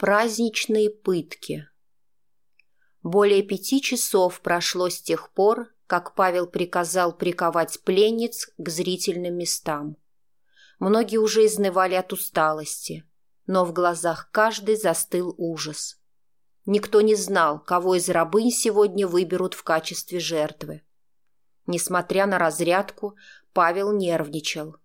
праздничные пытки. Более пяти часов прошло с тех пор, как Павел приказал приковать пленниц к зрительным местам. Многие уже изнывали от усталости, но в глазах каждый застыл ужас. Никто не знал, кого из рабынь сегодня выберут в качестве жертвы. Несмотря на разрядку, Павел нервничал.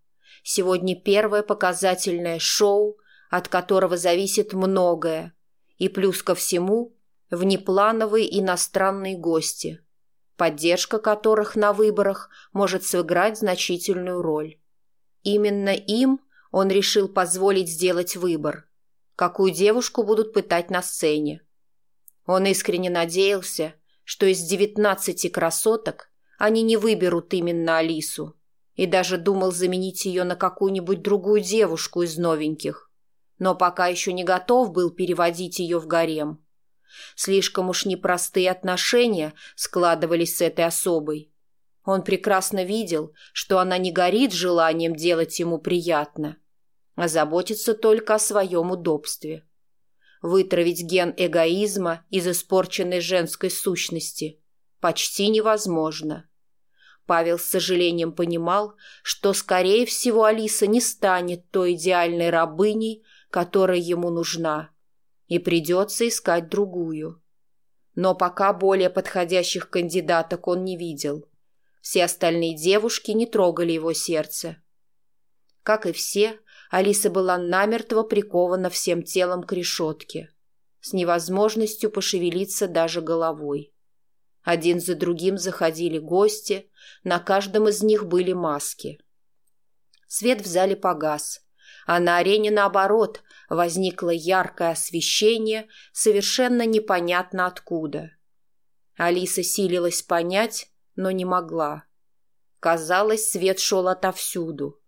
Сегодня первое показательное шоу – от которого зависит многое, и плюс ко всему внеплановые иностранные гости, поддержка которых на выборах может сыграть значительную роль. Именно им он решил позволить сделать выбор, какую девушку будут пытать на сцене. Он искренне надеялся, что из 19 красоток они не выберут именно Алису, и даже думал заменить ее на какую-нибудь другую девушку из новеньких но пока еще не готов был переводить ее в гарем. Слишком уж непростые отношения складывались с этой особой. Он прекрасно видел, что она не горит желанием делать ему приятно, а заботится только о своем удобстве. Вытравить ген эгоизма из испорченной женской сущности почти невозможно. Павел с сожалением понимал, что, скорее всего, Алиса не станет той идеальной рабыней, которая ему нужна, и придется искать другую. Но пока более подходящих кандидаток он не видел. Все остальные девушки не трогали его сердце. Как и все, Алиса была намертво прикована всем телом к решетке, с невозможностью пошевелиться даже головой. Один за другим заходили гости, на каждом из них были маски. Свет в зале погас, а на арене, наоборот, возникло яркое освещение, совершенно непонятно откуда. Алиса силилась понять, но не могла. Казалось, свет шел отовсюду.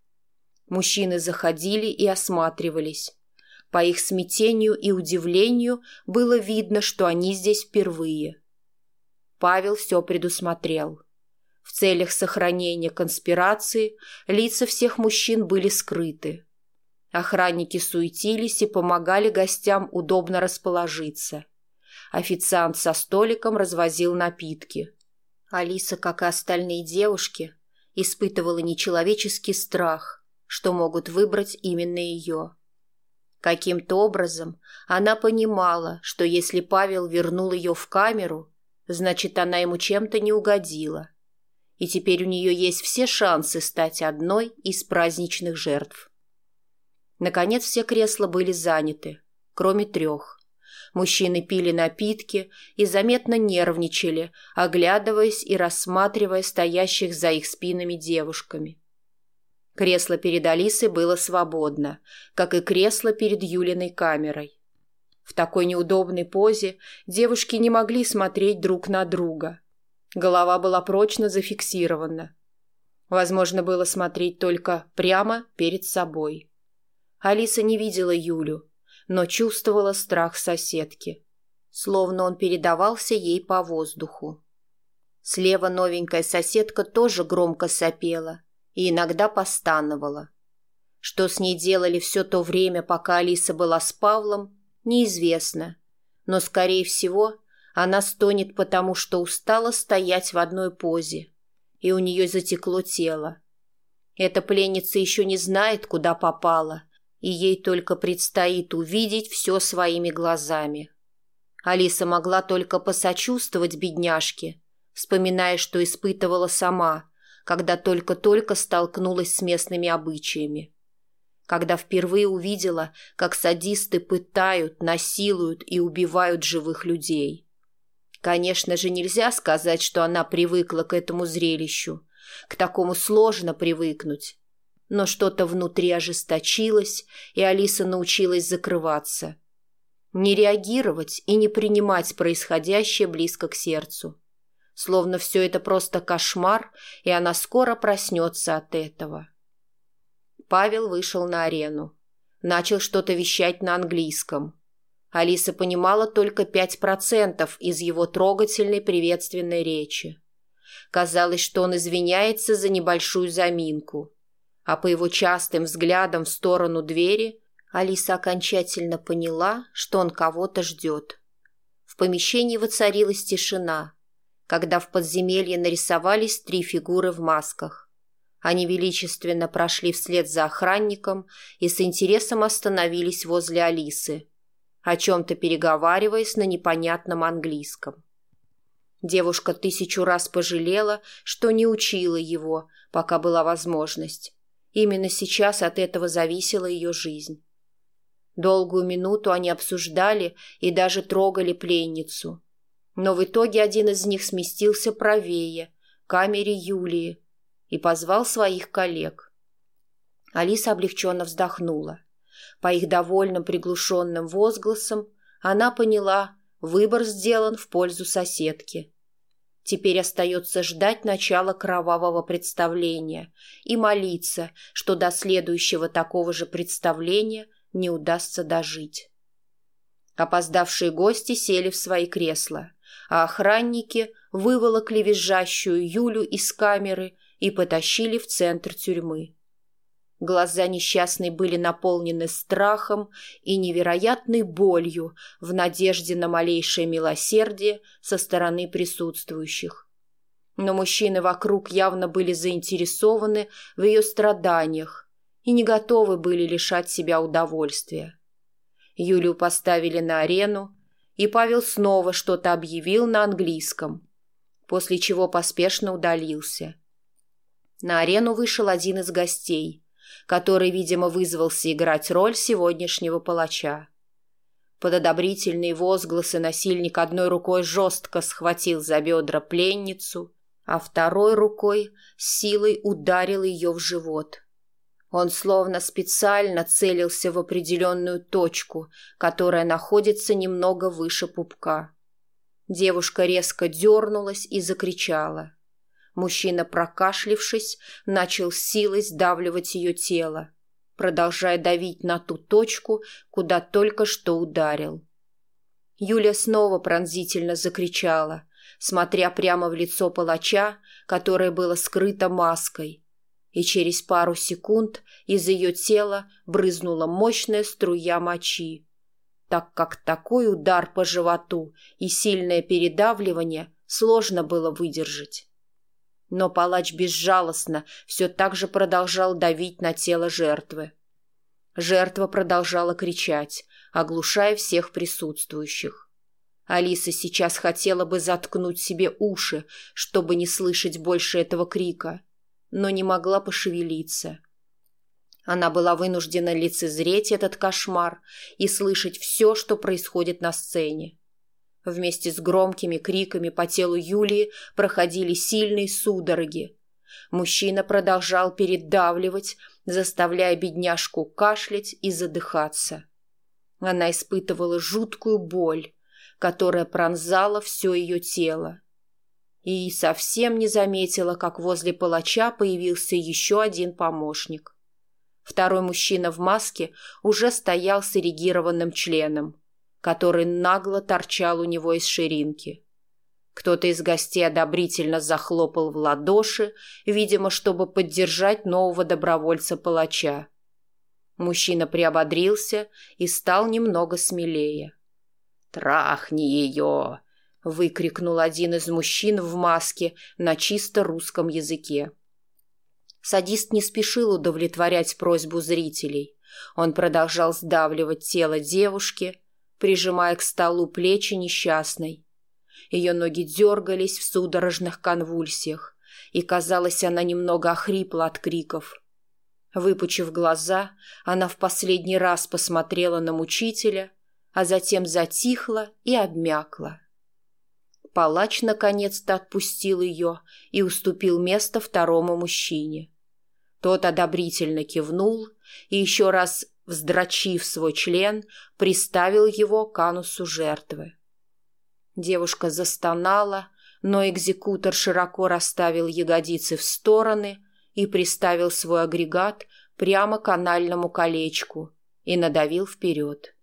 Мужчины заходили и осматривались. По их смятению и удивлению было видно, что они здесь впервые. Павел все предусмотрел. В целях сохранения конспирации лица всех мужчин были скрыты. Охранники суетились и помогали гостям удобно расположиться. Официант со столиком развозил напитки. Алиса, как и остальные девушки, испытывала нечеловеческий страх, что могут выбрать именно ее. Каким-то образом она понимала, что если Павел вернул ее в камеру, значит, она ему чем-то не угодила. И теперь у нее есть все шансы стать одной из праздничных жертв. Наконец все кресла были заняты, кроме трех. Мужчины пили напитки и заметно нервничали, оглядываясь и рассматривая стоящих за их спинами девушками. Кресло перед Алисой было свободно, как и кресло перед Юлиной камерой. В такой неудобной позе девушки не могли смотреть друг на друга. Голова была прочно зафиксирована. Возможно было смотреть только прямо перед собой. Алиса не видела Юлю, но чувствовала страх соседки. Словно он передавался ей по воздуху. Слева новенькая соседка тоже громко сопела и иногда постановала. Что с ней делали все то время, пока Алиса была с Павлом, неизвестно. Но, скорее всего, она стонет потому, что устала стоять в одной позе, и у нее затекло тело. Эта пленница еще не знает, куда попала, и ей только предстоит увидеть все своими глазами. Алиса могла только посочувствовать бедняжке, вспоминая, что испытывала сама, когда только-только столкнулась с местными обычаями. Когда впервые увидела, как садисты пытают, насилуют и убивают живых людей. Конечно же, нельзя сказать, что она привыкла к этому зрелищу. К такому сложно привыкнуть но что-то внутри ожесточилось, и Алиса научилась закрываться. Не реагировать и не принимать происходящее близко к сердцу. Словно все это просто кошмар, и она скоро проснется от этого. Павел вышел на арену. Начал что-то вещать на английском. Алиса понимала только 5% из его трогательной приветственной речи. Казалось, что он извиняется за небольшую заминку – а по его частым взглядам в сторону двери Алиса окончательно поняла, что он кого-то ждет. В помещении воцарилась тишина, когда в подземелье нарисовались три фигуры в масках. Они величественно прошли вслед за охранником и с интересом остановились возле Алисы, о чем-то переговариваясь на непонятном английском. Девушка тысячу раз пожалела, что не учила его, пока была возможность Именно сейчас от этого зависела ее жизнь. Долгую минуту они обсуждали и даже трогали пленницу. Но в итоге один из них сместился правее, к камере Юлии, и позвал своих коллег. Алиса облегченно вздохнула. По их довольным приглушенным возгласам она поняла, выбор сделан в пользу соседки. Теперь остается ждать начала кровавого представления и молиться, что до следующего такого же представления не удастся дожить. Опоздавшие гости сели в свои кресла, а охранники выволокли визжащую Юлю из камеры и потащили в центр тюрьмы. Глаза несчастной были наполнены страхом и невероятной болью в надежде на малейшее милосердие со стороны присутствующих. Но мужчины вокруг явно были заинтересованы в ее страданиях и не готовы были лишать себя удовольствия. Юлю поставили на арену, и Павел снова что-то объявил на английском, после чего поспешно удалился. На арену вышел один из гостей – который, видимо, вызвался играть роль сегодняшнего палача. Под одобрительные возгласы насильник одной рукой жестко схватил за бедра пленницу, а второй рукой силой ударил ее в живот. Он словно специально целился в определенную точку, которая находится немного выше пупка. Девушка резко дернулась и закричала – Мужчина, прокашлившись, начал силой сдавливать ее тело, продолжая давить на ту точку, куда только что ударил. Юля снова пронзительно закричала, смотря прямо в лицо палача, которое было скрыто маской, и через пару секунд из ее тела брызнула мощная струя мочи так как такой удар по животу и сильное передавливание сложно было выдержать. Но палач безжалостно все так же продолжал давить на тело жертвы. Жертва продолжала кричать, оглушая всех присутствующих. Алиса сейчас хотела бы заткнуть себе уши, чтобы не слышать больше этого крика, но не могла пошевелиться. Она была вынуждена лицезреть этот кошмар и слышать все, что происходит на сцене. Вместе с громкими криками по телу Юлии проходили сильные судороги. Мужчина продолжал передавливать, заставляя бедняжку кашлять и задыхаться. Она испытывала жуткую боль, которая пронзала все ее тело. И совсем не заметила, как возле палача появился еще один помощник. Второй мужчина в маске уже стоял с эрегированным членом который нагло торчал у него из ширинки. Кто-то из гостей одобрительно захлопал в ладоши, видимо, чтобы поддержать нового добровольца-палача. Мужчина приободрился и стал немного смелее. «Трахни ее!» — выкрикнул один из мужчин в маске на чисто русском языке. Садист не спешил удовлетворять просьбу зрителей. Он продолжал сдавливать тело девушки, прижимая к столу плечи несчастной. Ее ноги дергались в судорожных конвульсиях, и, казалось, она немного охрипла от криков. Выпучив глаза, она в последний раз посмотрела на мучителя, а затем затихла и обмякла. Палач наконец-то отпустил ее и уступил место второму мужчине. Тот одобрительно кивнул и еще раз вздрочив свой член, приставил его к анусу жертвы. Девушка застонала, но экзекутор широко расставил ягодицы в стороны и приставил свой агрегат прямо к анальному колечку и надавил вперед.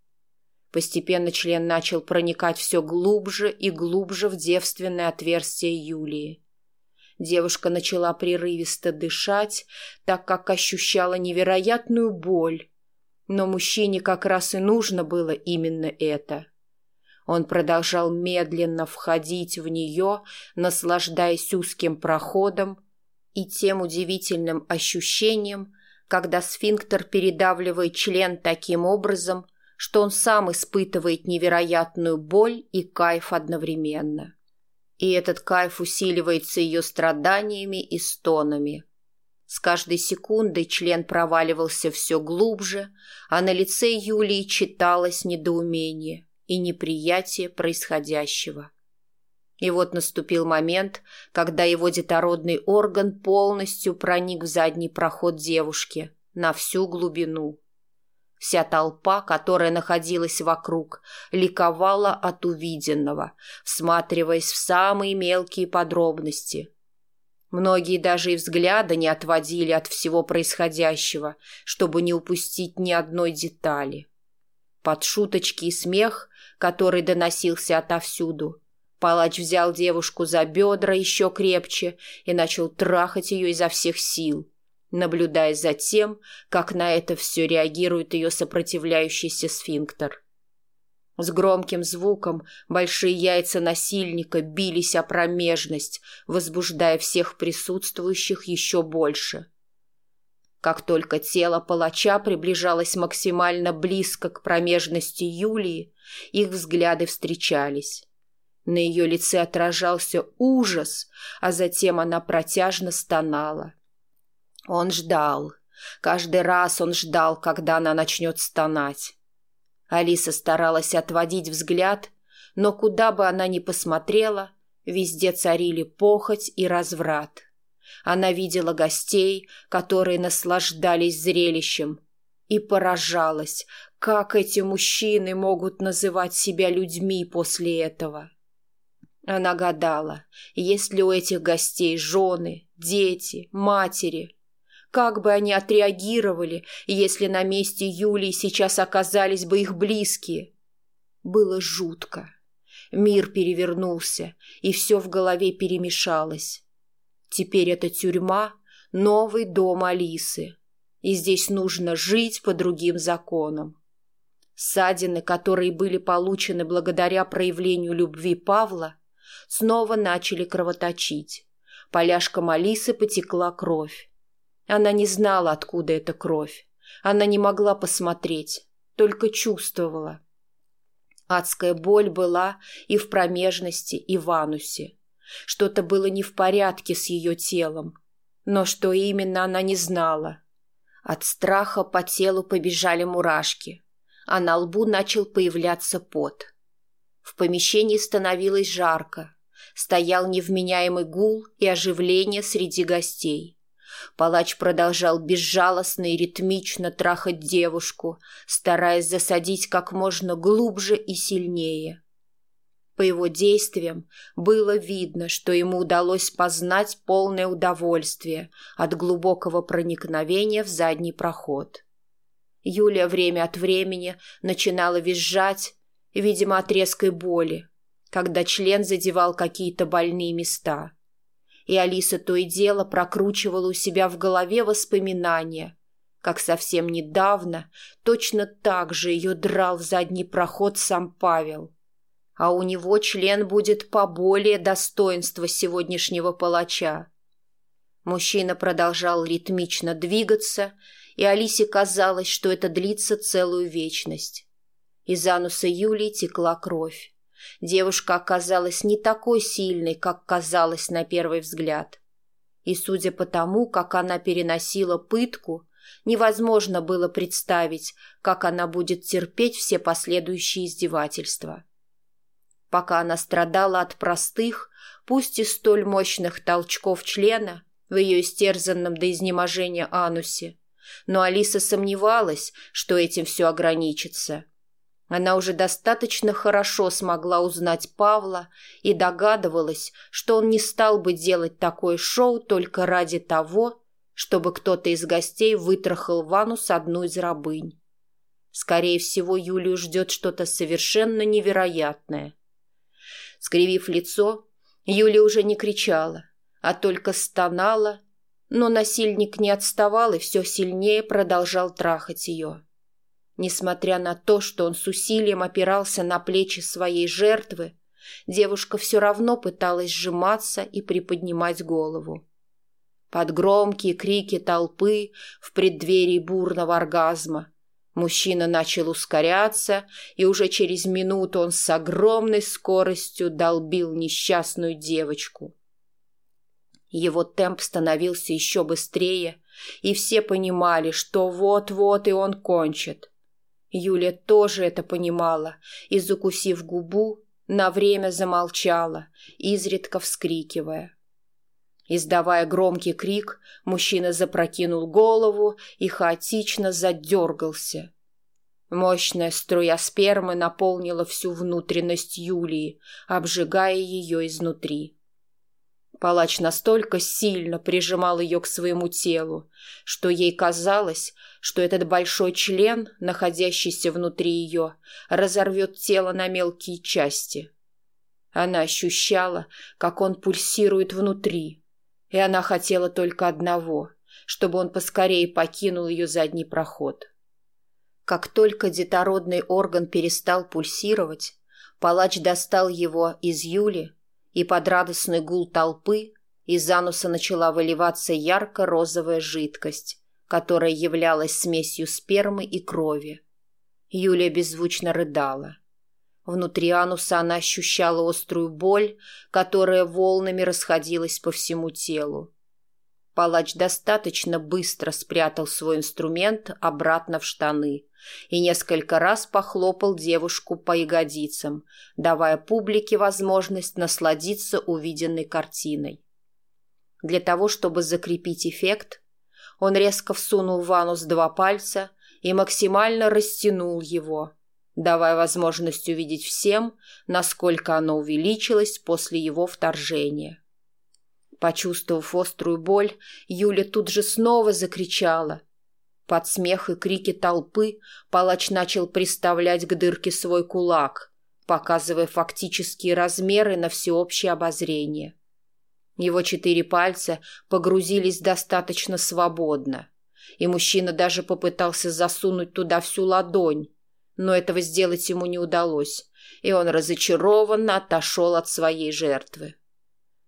Постепенно член начал проникать все глубже и глубже в девственное отверстие Юлии. Девушка начала прерывисто дышать, так как ощущала невероятную боль, но мужчине как раз и нужно было именно это. Он продолжал медленно входить в нее, наслаждаясь узким проходом и тем удивительным ощущением, когда сфинктер передавливает член таким образом, что он сам испытывает невероятную боль и кайф одновременно. И этот кайф усиливается ее страданиями и стонами – с каждой секундой член проваливался все глубже, а на лице Юлии читалось недоумение и неприятие происходящего. И вот наступил момент, когда его детородный орган полностью проник в задний проход девушки на всю глубину. Вся толпа, которая находилась вокруг, ликовала от увиденного, всматриваясь в самые мелкие подробности – Многие даже и взгляда не отводили от всего происходящего, чтобы не упустить ни одной детали. Под шуточки и смех, который доносился отовсюду, палач взял девушку за бедра еще крепче и начал трахать ее изо всех сил, наблюдая за тем, как на это все реагирует ее сопротивляющийся сфинктер. С громким звуком большие яйца насильника бились о промежность, возбуждая всех присутствующих еще больше. Как только тело палача приближалось максимально близко к промежности Юлии, их взгляды встречались. На ее лице отражался ужас, а затем она протяжно стонала. Он ждал. Каждый раз он ждал, когда она начнет стонать. Алиса старалась отводить взгляд, но куда бы она ни посмотрела, везде царили похоть и разврат. Она видела гостей, которые наслаждались зрелищем, и поражалась, как эти мужчины могут называть себя людьми после этого. Она гадала, есть ли у этих гостей жены, дети, матери, как бы они отреагировали, если на месте Юлии сейчас оказались бы их близкие? Было жутко. Мир перевернулся, и все в голове перемешалось. Теперь это тюрьма, новый дом Алисы. И здесь нужно жить по другим законам. Ссадины, которые были получены благодаря проявлению любви Павла, снова начали кровоточить. Поляшкам Алисы потекла кровь. Она не знала, откуда эта кровь. Она не могла посмотреть, только чувствовала. Адская боль была и в промежности, и в анусе. Что-то было не в порядке с ее телом, но что именно она не знала. От страха по телу побежали мурашки, а на лбу начал появляться пот. В помещении становилось жарко, стоял невменяемый гул и оживление среди гостей. Палач продолжал безжалостно и ритмично трахать девушку, стараясь засадить как можно глубже и сильнее. По его действиям было видно, что ему удалось познать полное удовольствие от глубокого проникновения в задний проход. Юлия время от времени начинала визжать, видимо, от резкой боли, когда член задевал какие-то больные места – и Алиса то и дело прокручивала у себя в голове воспоминания, как совсем недавно точно так же ее драл в задний проход сам Павел. А у него член будет поболее достоинства сегодняшнего палача. Мужчина продолжал ритмично двигаться, и Алисе казалось, что это длится целую вечность. Из ануса Юлии текла кровь. Девушка оказалась не такой сильной, как казалось на первый взгляд. И судя по тому, как она переносила пытку, невозможно было представить, как она будет терпеть все последующие издевательства. Пока она страдала от простых, пусть и столь мощных толчков члена в ее истерзанном до изнеможения анусе, но Алиса сомневалась, что этим все ограничится – она уже достаточно хорошо смогла узнать Павла и догадывалась, что он не стал бы делать такое шоу только ради того, чтобы кто-то из гостей вытрахал ванну с одной из рабынь. Скорее всего, Юлию ждет что-то совершенно невероятное. Скривив лицо, Юля уже не кричала, а только стонала, но насильник не отставал и все сильнее продолжал трахать ее. Несмотря на то, что он с усилием опирался на плечи своей жертвы, девушка все равно пыталась сжиматься и приподнимать голову. Под громкие крики толпы в преддверии бурного оргазма мужчина начал ускоряться, и уже через минуту он с огромной скоростью долбил несчастную девочку. Его темп становился еще быстрее, и все понимали, что вот-вот и он кончит – Юля тоже это понимала и, закусив губу, на время замолчала, изредка вскрикивая. Издавая громкий крик, мужчина запрокинул голову и хаотично задергался. Мощная струя спермы наполнила всю внутренность Юлии, обжигая ее изнутри. Палач настолько сильно прижимал ее к своему телу, что ей казалось, что этот большой член, находящийся внутри ее, разорвет тело на мелкие части. Она ощущала, как он пульсирует внутри, и она хотела только одного, чтобы он поскорее покинул ее задний проход. Как только детородный орган перестал пульсировать, палач достал его из Юли и под радостный гул толпы из ануса начала выливаться ярко-розовая жидкость, которая являлась смесью спермы и крови. Юлия беззвучно рыдала. Внутри ануса она ощущала острую боль, которая волнами расходилась по всему телу. Палач достаточно быстро спрятал свой инструмент обратно в штаны и несколько раз похлопал девушку по ягодицам, давая публике возможность насладиться увиденной картиной. Для того, чтобы закрепить эффект, он резко всунул в анус два пальца и максимально растянул его, давая возможность увидеть всем, насколько оно увеличилось после его вторжения. Почувствовав острую боль, Юля тут же снова закричала. Под смех и крики толпы палач начал приставлять к дырке свой кулак, показывая фактические размеры на всеобщее обозрение. Его четыре пальца погрузились достаточно свободно, и мужчина даже попытался засунуть туда всю ладонь, но этого сделать ему не удалось, и он разочарованно отошел от своей жертвы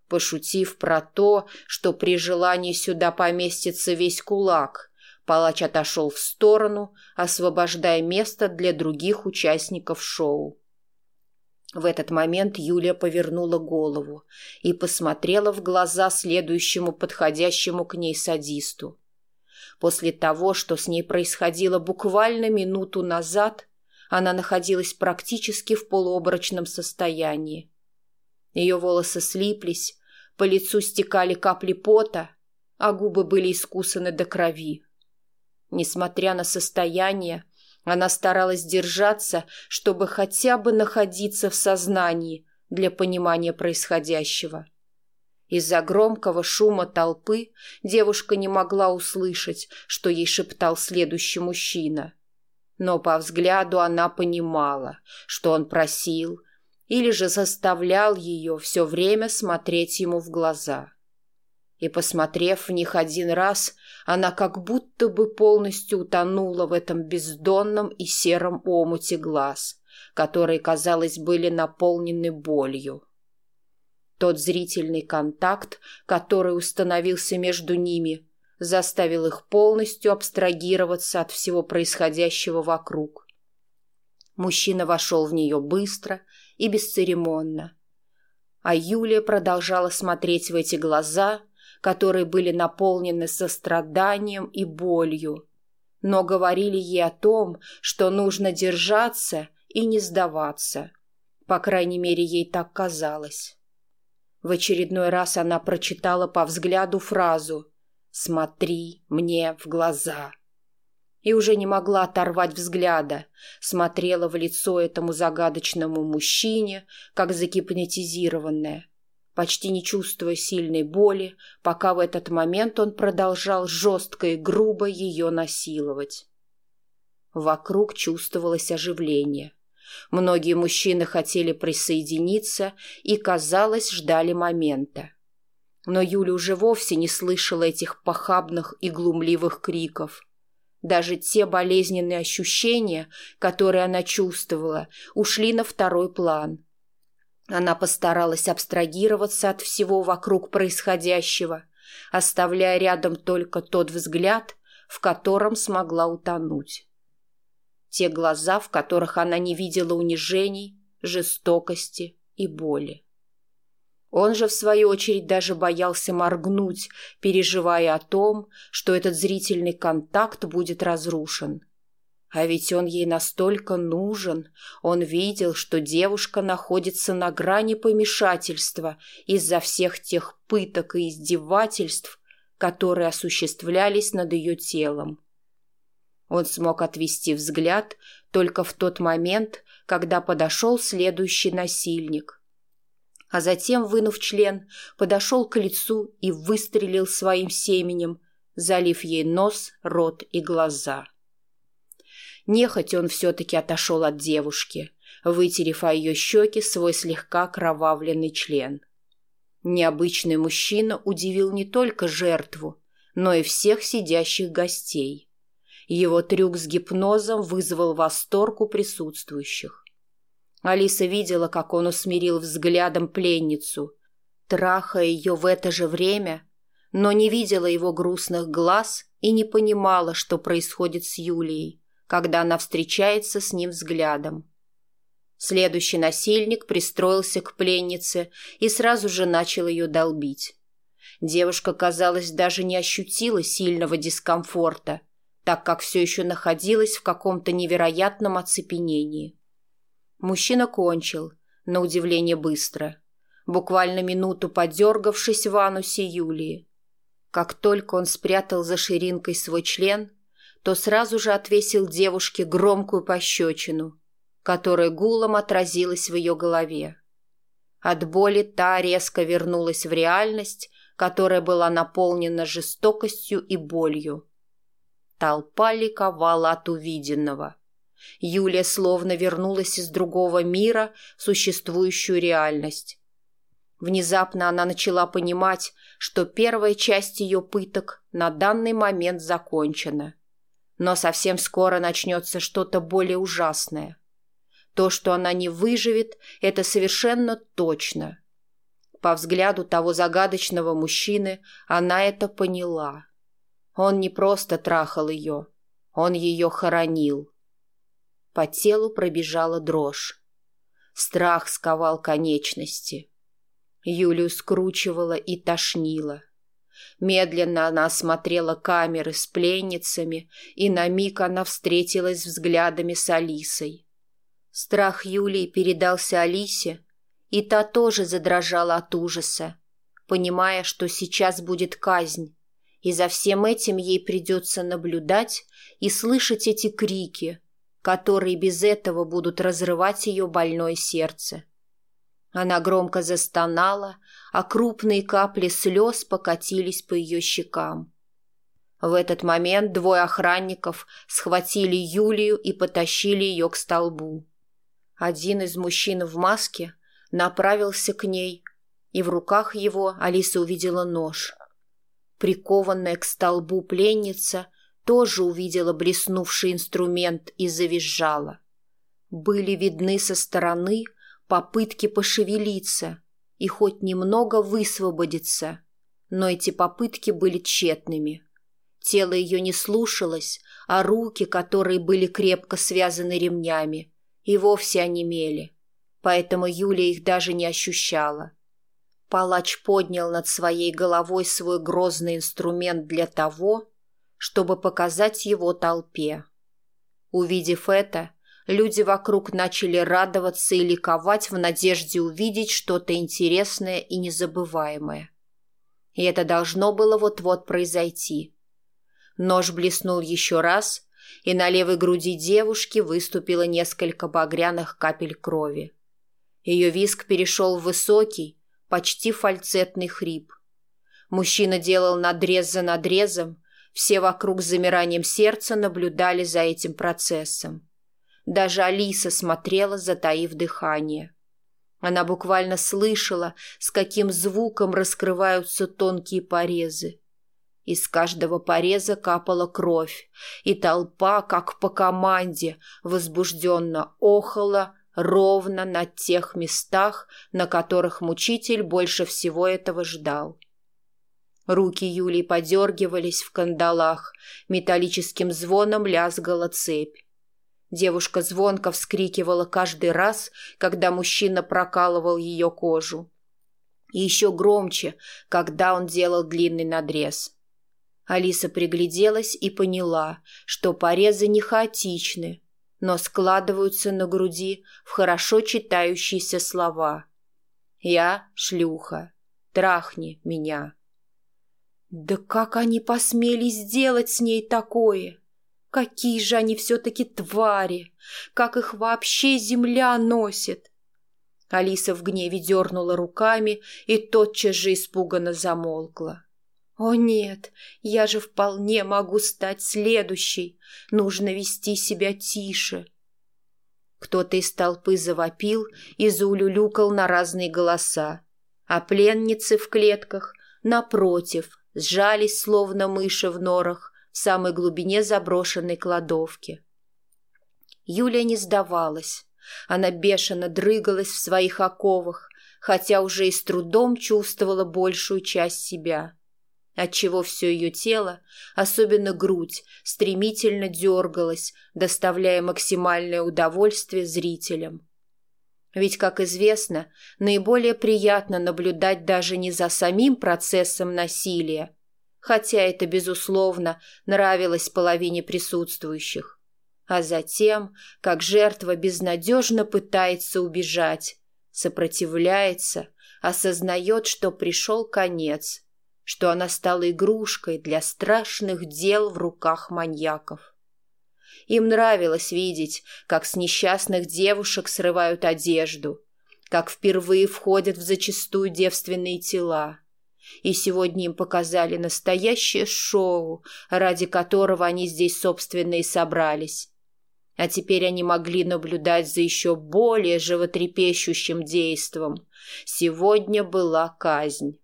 пошутив про то, что при желании сюда поместится весь кулак. Палач отошел в сторону, освобождая место для других участников шоу. В этот момент Юлия повернула голову и посмотрела в глаза следующему подходящему к ней садисту. После того, что с ней происходило буквально минуту назад, она находилась практически в полуоборочном состоянии. Ее волосы слиплись, по лицу стекали капли пота, а губы были искусаны до крови. Несмотря на состояние, она старалась держаться, чтобы хотя бы находиться в сознании для понимания происходящего. Из-за громкого шума толпы девушка не могла услышать, что ей шептал следующий мужчина. Но по взгляду она понимала, что он просил, или же заставлял ее все время смотреть ему в глаза. И, посмотрев в них один раз, она как будто бы полностью утонула в этом бездонном и сером омуте глаз, которые, казалось, были наполнены болью. Тот зрительный контакт, который установился между ними, заставил их полностью абстрагироваться от всего происходящего вокруг. Мужчина вошел в нее быстро, и бесцеремонно. А Юлия продолжала смотреть в эти глаза, которые были наполнены состраданием и болью, но говорили ей о том, что нужно держаться и не сдаваться. По крайней мере, ей так казалось. В очередной раз она прочитала по взгляду фразу «Смотри мне в глаза» и уже не могла оторвать взгляда, смотрела в лицо этому загадочному мужчине, как закипнетизированная, почти не чувствуя сильной боли, пока в этот момент он продолжал жестко и грубо ее насиловать. Вокруг чувствовалось оживление. Многие мужчины хотели присоединиться и, казалось, ждали момента. Но Юля уже вовсе не слышала этих похабных и глумливых криков – даже те болезненные ощущения, которые она чувствовала, ушли на второй план. Она постаралась абстрагироваться от всего вокруг происходящего, оставляя рядом только тот взгляд, в котором смогла утонуть. Те глаза, в которых она не видела унижений, жестокости и боли. Он же, в свою очередь, даже боялся моргнуть, переживая о том, что этот зрительный контакт будет разрушен. А ведь он ей настолько нужен. Он видел, что девушка находится на грани помешательства из-за всех тех пыток и издевательств, которые осуществлялись над ее телом. Он смог отвести взгляд только в тот момент, когда подошел следующий насильник, а затем, вынув член, подошел к лицу и выстрелил своим семенем, залив ей нос, рот и глаза. Нехоть он все-таки отошел от девушки, вытерев о ее щеки свой слегка кровавленный член. Необычный мужчина удивил не только жертву, но и всех сидящих гостей. Его трюк с гипнозом вызвал восторг у присутствующих. Алиса видела, как он усмирил взглядом пленницу, трахая ее в это же время, но не видела его грустных глаз и не понимала, что происходит с Юлией, когда она встречается с ним взглядом. Следующий насильник пристроился к пленнице и сразу же начал ее долбить. Девушка, казалось, даже не ощутила сильного дискомфорта, так как все еще находилась в каком-то невероятном оцепенении. Мужчина кончил, на удивление быстро, буквально минуту подергавшись в анусе Юлии. Как только он спрятал за ширинкой свой член, то сразу же отвесил девушке громкую пощечину, которая гулом отразилась в ее голове. От боли та резко вернулась в реальность, которая была наполнена жестокостью и болью. Толпа ликовала от увиденного – Юлия словно вернулась из другого мира в существующую реальность. Внезапно она начала понимать, что первая часть ее пыток на данный момент закончена. Но совсем скоро начнется что-то более ужасное. То, что она не выживет, это совершенно точно. По взгляду того загадочного мужчины она это поняла. Он не просто трахал ее, он ее хоронил. По телу пробежала дрожь. Страх сковал конечности. Юлю скручивала и тошнила. Медленно она осмотрела камеры с пленницами, и на миг она встретилась взглядами с Алисой. Страх Юлии передался Алисе, и та тоже задрожала от ужаса, понимая, что сейчас будет казнь, и за всем этим ей придется наблюдать и слышать эти крики, которые без этого будут разрывать ее больное сердце. Она громко застонала, а крупные капли слез покатились по ее щекам. В этот момент двое охранников схватили Юлию и потащили ее к столбу. Один из мужчин в маске направился к ней, и в руках его Алиса увидела нож. Прикованная к столбу пленница тоже увидела блеснувший инструмент и завизжала. Были видны со стороны попытки пошевелиться и хоть немного высвободиться, но эти попытки были тщетными. Тело ее не слушалось, а руки, которые были крепко связаны ремнями, и вовсе онемели, поэтому Юля их даже не ощущала. Палач поднял над своей головой свой грозный инструмент для того, чтобы показать его толпе. Увидев это, люди вокруг начали радоваться и ликовать в надежде увидеть что-то интересное и незабываемое. И это должно было вот-вот произойти. Нож блеснул еще раз, и на левой груди девушки выступило несколько багряных капель крови. Ее виск перешел в высокий, почти фальцетный хрип. Мужчина делал надрез за надрезом, все вокруг с замиранием сердца наблюдали за этим процессом. Даже Алиса смотрела, затаив дыхание. Она буквально слышала, с каким звуком раскрываются тонкие порезы. Из каждого пореза капала кровь, и толпа, как по команде, возбужденно охала ровно на тех местах, на которых мучитель больше всего этого ждал. Руки Юли подергивались в кандалах, металлическим звоном лязгала цепь. Девушка звонко вскрикивала каждый раз, когда мужчина прокалывал ее кожу. И еще громче, когда он делал длинный надрез. Алиса пригляделась и поняла, что порезы не хаотичны, но складываются на груди в хорошо читающиеся слова. «Я шлюха. Трахни меня». Да как они посмели сделать с ней такое? Какие же они все-таки твари! Как их вообще земля носит!» Алиса в гневе дернула руками и тотчас же испуганно замолкла. «О нет, я же вполне могу стать следующей. Нужно вести себя тише». Кто-то из толпы завопил и заулюлюкал на разные голоса, а пленницы в клетках, напротив, сжались, словно мыши в норах, в самой глубине заброшенной кладовки. Юлия не сдавалась. Она бешено дрыгалась в своих оковах, хотя уже и с трудом чувствовала большую часть себя, отчего все ее тело, особенно грудь, стремительно дергалось, доставляя максимальное удовольствие зрителям. Ведь, как известно, наиболее приятно наблюдать даже не за самим процессом насилия, хотя это, безусловно, нравилось половине присутствующих, а затем, как жертва безнадежно пытается убежать, сопротивляется, осознает, что пришел конец, что она стала игрушкой для страшных дел в руках маньяков. Им нравилось видеть, как с несчастных девушек срывают одежду, как впервые входят в зачастую девственные тела. И сегодня им показали настоящее шоу, ради которого они здесь, собственно, и собрались. А теперь они могли наблюдать за еще более животрепещущим действом. Сегодня была казнь.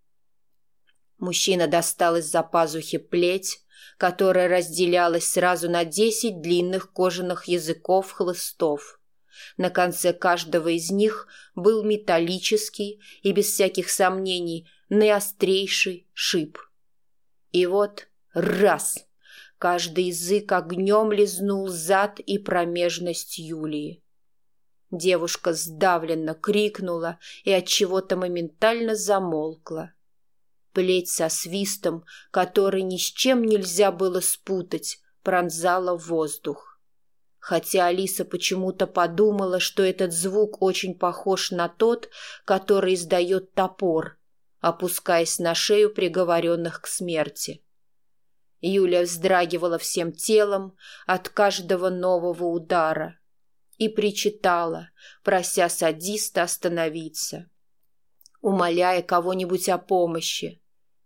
Мужчина достал из-за пазухи плеть, которая разделялась сразу на десять длинных кожаных языков хлыстов. На конце каждого из них был металлический и, без всяких сомнений, наиострейший шип. И вот раз! Каждый язык огнем лизнул зад и промежность Юлии. Девушка сдавленно крикнула и от чего-то моментально замолкла плеть со свистом, который ни с чем нельзя было спутать, пронзала воздух. Хотя Алиса почему-то подумала, что этот звук очень похож на тот, который издает топор, опускаясь на шею приговоренных к смерти. Юля вздрагивала всем телом от каждого нового удара и причитала, прося садиста остановиться, умоляя кого-нибудь о помощи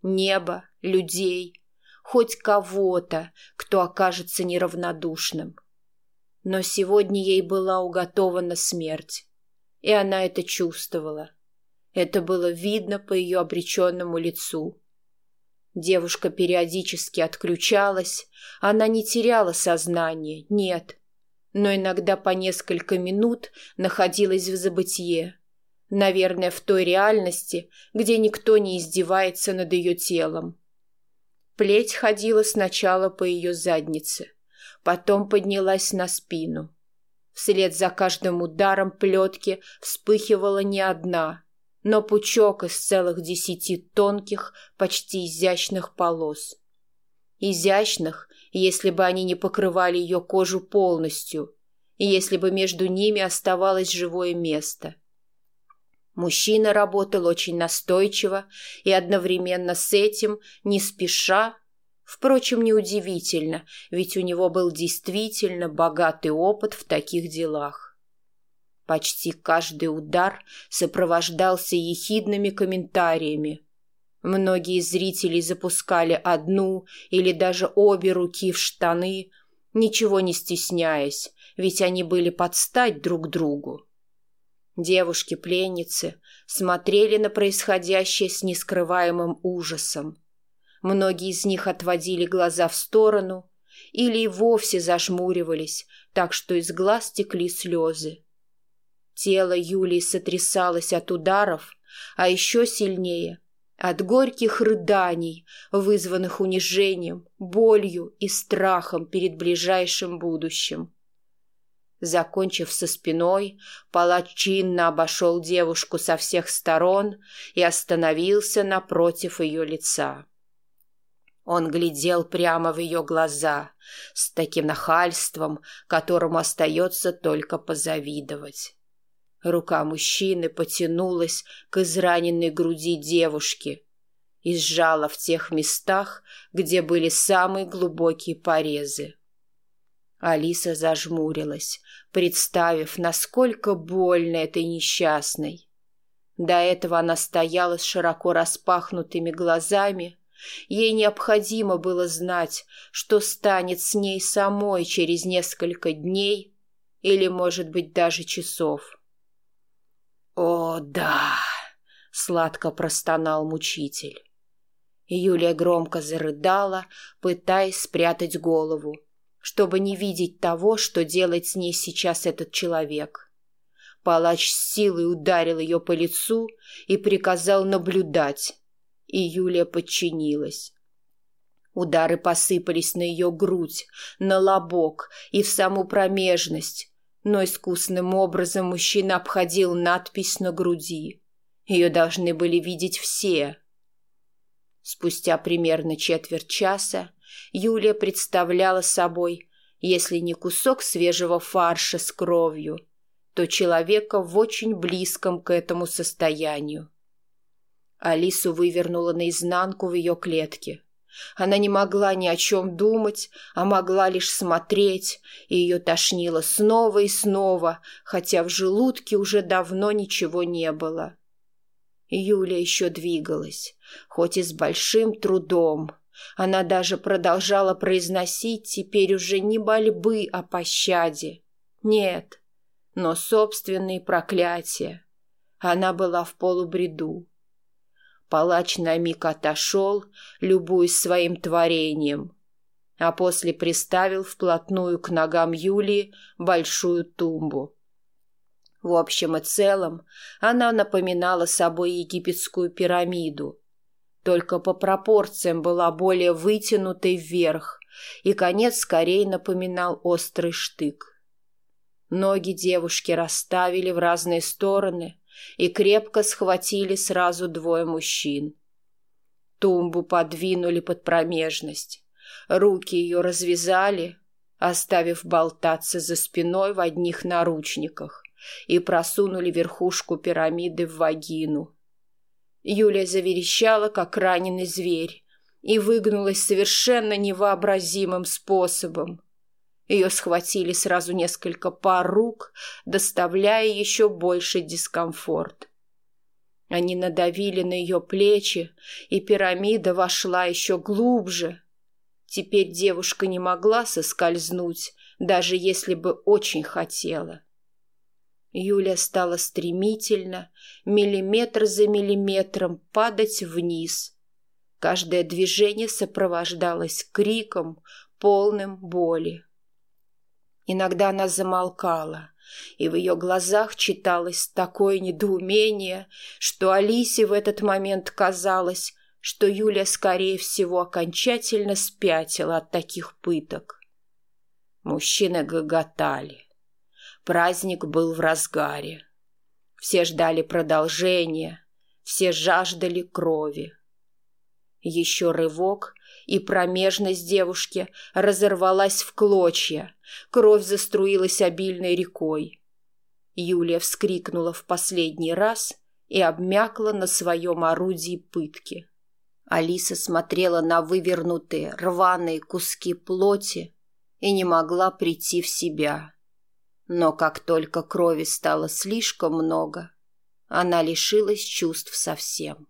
небо, людей, хоть кого-то, кто окажется неравнодушным. Но сегодня ей была уготована смерть, и она это чувствовала. Это было видно по ее обреченному лицу. Девушка периодически отключалась, она не теряла сознание, нет, но иногда по несколько минут находилась в забытье, наверное, в той реальности, где никто не издевается над ее телом. Плеть ходила сначала по ее заднице, потом поднялась на спину. Вслед за каждым ударом плетки вспыхивала не одна, но пучок из целых десяти тонких, почти изящных полос. Изящных, если бы они не покрывали ее кожу полностью, и если бы между ними оставалось живое место — Мужчина работал очень настойчиво и одновременно с этим не спеша. Впрочем, неудивительно, ведь у него был действительно богатый опыт в таких делах. Почти каждый удар сопровождался ехидными комментариями. Многие зрители запускали одну или даже обе руки в штаны, ничего не стесняясь, ведь они были подстать друг другу. Девушки-пленницы смотрели на происходящее с нескрываемым ужасом. Многие из них отводили глаза в сторону или и вовсе зажмуривались, так что из глаз текли слезы. Тело Юлии сотрясалось от ударов, а еще сильнее — от горьких рыданий, вызванных унижением, болью и страхом перед ближайшим будущим. Закончив со спиной, палачин обошел девушку со всех сторон и остановился напротив ее лица. Он глядел прямо в ее глаза с таким нахальством, которому остается только позавидовать. Рука мужчины потянулась к израненной груди девушки и сжала в тех местах, где были самые глубокие порезы. Алиса зажмурилась, представив, насколько больно этой несчастной. До этого она стояла с широко распахнутыми глазами. Ей необходимо было знать, что станет с ней самой через несколько дней или, может быть, даже часов. «О, да!» — сладко простонал мучитель. Юлия громко зарыдала, пытаясь спрятать голову — чтобы не видеть того, что делает с ней сейчас этот человек. Палач с силой ударил ее по лицу и приказал наблюдать, и Юлия подчинилась. Удары посыпались на ее грудь, на лобок и в саму промежность, но искусным образом мужчина обходил надпись на груди. Ее должны были видеть все. Спустя примерно четверть часа Юлия представляла собой, если не кусок свежего фарша с кровью, то человека в очень близком к этому состоянию. Алису вывернула наизнанку в ее клетке. Она не могла ни о чем думать, а могла лишь смотреть, и ее тошнило снова и снова, хотя в желудке уже давно ничего не было. Юля еще двигалась, хоть и с большим трудом. Она даже продолжала произносить теперь уже не мольбы о а пощаде. Нет, но собственные проклятия. Она была в полубреду. Палач на миг отошел, любуясь своим творением, а после приставил вплотную к ногам Юлии большую тумбу. В общем и целом она напоминала собой египетскую пирамиду — только по пропорциям была более вытянутой вверх, и конец скорее напоминал острый штык. Ноги девушки расставили в разные стороны и крепко схватили сразу двое мужчин. Тумбу подвинули под промежность, руки ее развязали, оставив болтаться за спиной в одних наручниках, и просунули верхушку пирамиды в вагину – Юля заверещала, как раненый зверь, и выгнулась совершенно невообразимым способом. Ее схватили сразу несколько пар рук, доставляя еще больше дискомфорт. Они надавили на ее плечи, и пирамида вошла еще глубже. Теперь девушка не могла соскользнуть, даже если бы очень хотела. Юля стала стремительно, миллиметр за миллиметром падать вниз. Каждое движение сопровождалось криком, полным боли. Иногда она замолкала, и в ее глазах читалось такое недоумение, что Алисе в этот момент казалось, что Юля, скорее всего, окончательно спятила от таких пыток. Мужчины гоготали. Праздник был в разгаре. Все ждали продолжения, все жаждали крови. Еще рывок, и промежность девушки разорвалась в клочья, кровь заструилась обильной рекой. Юлия вскрикнула в последний раз и обмякла на своем орудии пытки. Алиса смотрела на вывернутые рваные куски плоти и не могла прийти в себя. Но как только крови стало слишком много, она лишилась чувств совсем.